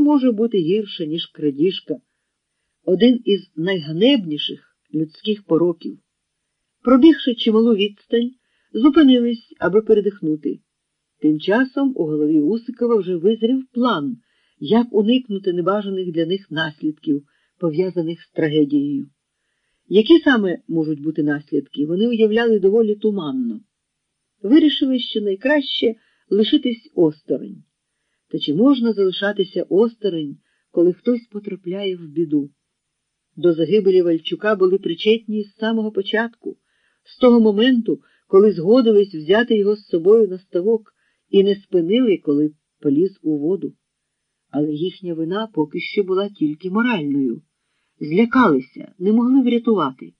може бути гірше, ніж крадіжка, один із найганебніших людських пороків. Пробігши чималу відстань, зупинились, аби передихнути. Тим часом у голові Усикова вже визрів план, як уникнути небажаних для них наслідків, пов'язаних з трагедією. Які саме можуть бути наслідки, вони уявляли доволі туманно. Вирішили, що найкраще лишитись осторонь. Та чи можна залишатися осторонь, коли хтось потрапляє в біду? До загибелі Вальчука були причетні з самого початку, з того моменту, коли згодились взяти його з собою на ставок і не спинили, коли поліз у воду. Але їхня вина поки що була тільки моральною. Злякалися, не могли врятувати.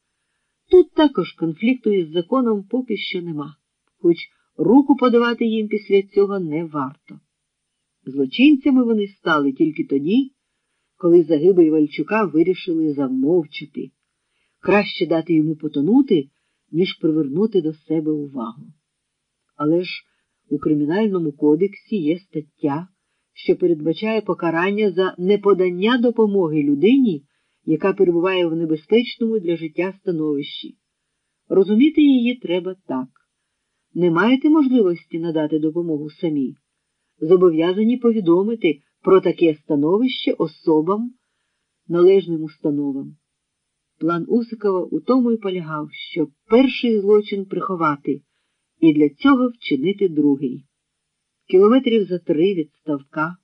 Тут також конфлікту із законом поки що нема, хоч руку подавати їм після цього не варто. Злочинцями вони стали тільки тоді, коли загибель Вальчука вирішили замовчати. Краще дати йому потонути, ніж привернути до себе увагу. Але ж у Кримінальному кодексі є стаття, що передбачає покарання за неподання допомоги людині, яка перебуває в небезпечному для життя становищі. Розуміти її треба так. Не маєте можливості надати допомогу самі. Зобов'язані повідомити про таке становище особам, належним установам. План Усикова у тому й полягав, що перший злочин приховати і для цього вчинити другий. Кілометрів за три від ставка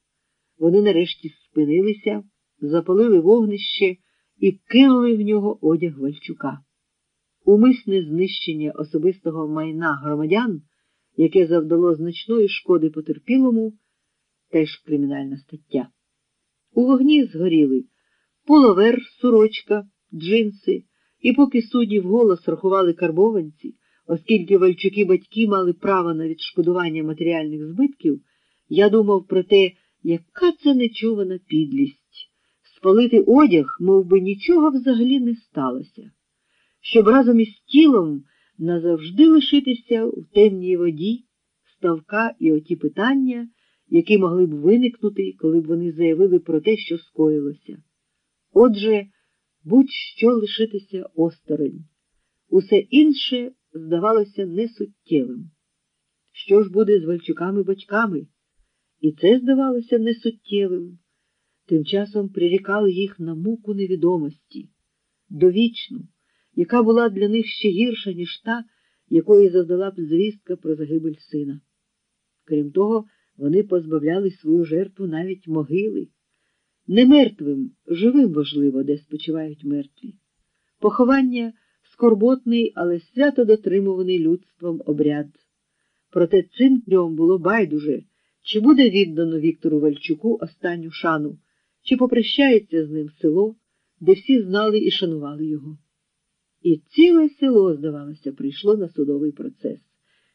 вони нарешті спинилися, запалили вогнище і кинули в нього одяг Вальчука. Умисне знищення особистого майна громадян, яке завдало значної шкоди потерпілому, теж кримінальна стаття. У вогні згоріли половер, сорочка, джинси, і поки судді вголос рахували карбованці, оскільки Вальчуки батьки мали право на відшкодування матеріальних збитків, я думав про те, яка це нечувана підлість. Спалити одяг, мов би, нічого взагалі не сталося, щоб разом із тілом назавжди лишитися в темній воді, ставка і оті питання, які могли б виникнути, коли б вони заявили про те, що скоїлося. Отже, будь-що лишитися осторонь. Усе інше здавалося несуттєвим. Що ж буде з Вальчуками-батьками? І це здавалося несуттєвим. Тим часом прирікали їх на муку невідомості, довічну, яка була для них ще гірша, ніж та, якої завдала б звістка про загибель сина. Крім того, вони позбавляли свою жертву навіть могили. Не мертвим, живим важливо, де спочивають мертві. Поховання скорботний, але свято дотримуваний людством обряд. Проте цим трьом було байдуже, чи буде віддано Віктору Вальчуку останню шану, чи попрощається з ним село, де всі знали і шанували його. І ціле село, здавалося, прийшло на судовий процес,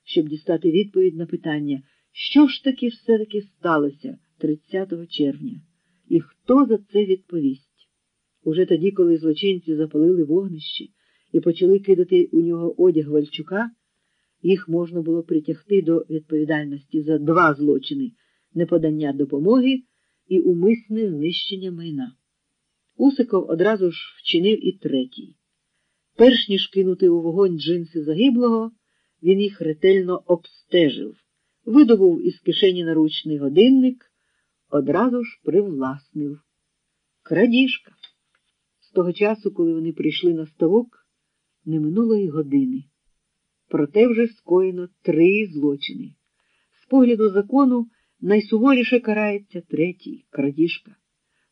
щоб дістати відповідь на питання, що ж таки все-таки сталося 30 червня, і хто за це відповість. Уже тоді, коли злочинці запалили вогнище і почали кидати у нього одяг Вальчука, їх можна було притягти до відповідальності за два злочини неподання допомоги і умисне знищення майна. Усиков одразу ж вчинив і третій. Перш ніж кинути у вогонь джинси загиблого, він їх ретельно обстежив, видобув із кишені наручний годинник, одразу ж привласнив. Крадіжка. З того часу, коли вони прийшли на ставок, не минуло й години. Проте вже скоєно три злочини. З погляду закону найсуворіше карається третій крадіжка.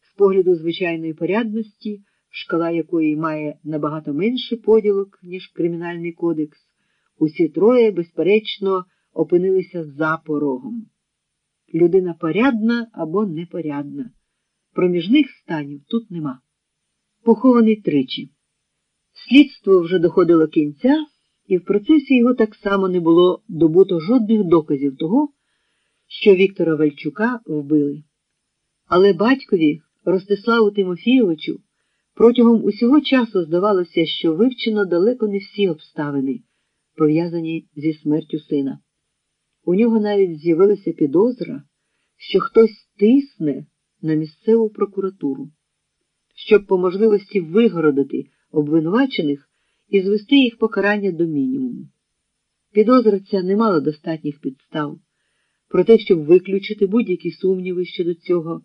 З погляду звичайної порядності, шкала якої має набагато менше поділок, ніж Кримінальний кодекс, усі троє, безперечно, опинилися за порогом. Людина порядна або непорядна. Проміжних станів тут нема. Похований тричі. Слідство вже доходило кінця, і в процесі його так само не було добуто жодних доказів того, що Віктора Вальчука вбили. Але батькові Ростиславу Тимофійовичу протягом усього часу здавалося, що вивчено далеко не всі обставини, пов'язані зі смертю сина. У нього навіть з'явилася підозра, що хтось тисне на місцеву прокуратуру, щоб по можливості вигородити обвинувачених і звести їх покарання до мінімуму. Підозра ця не мала достатніх підстав. Про те, щоб виключити будь-які сумніви щодо цього,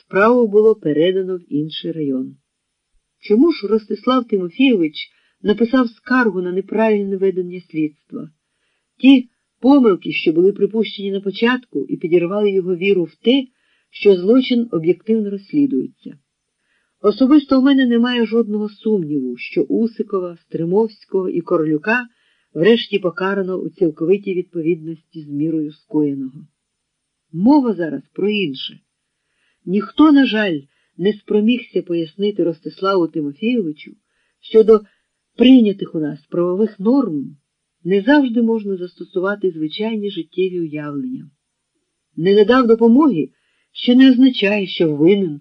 справу було передано в інший район. Чому ж Ростислав Тимофійович написав скаргу на неправильне ведення слідства? Ті помилки, що були припущені на початку і підірвали його віру в те, що злочин об'єктивно розслідується. Особисто у мене немає жодного сумніву, що Усикова, Стримовського і Королюка врешті покарано у цілковитій відповідності з мірою скоєного. Мова зараз про інше. Ніхто, на жаль, не спромігся пояснити Ростиславу Тимофійовичу, що до прийнятих у нас правових норм не завжди можна застосувати звичайні життєві уявлення. Не надав допомоги, що не означає, що винен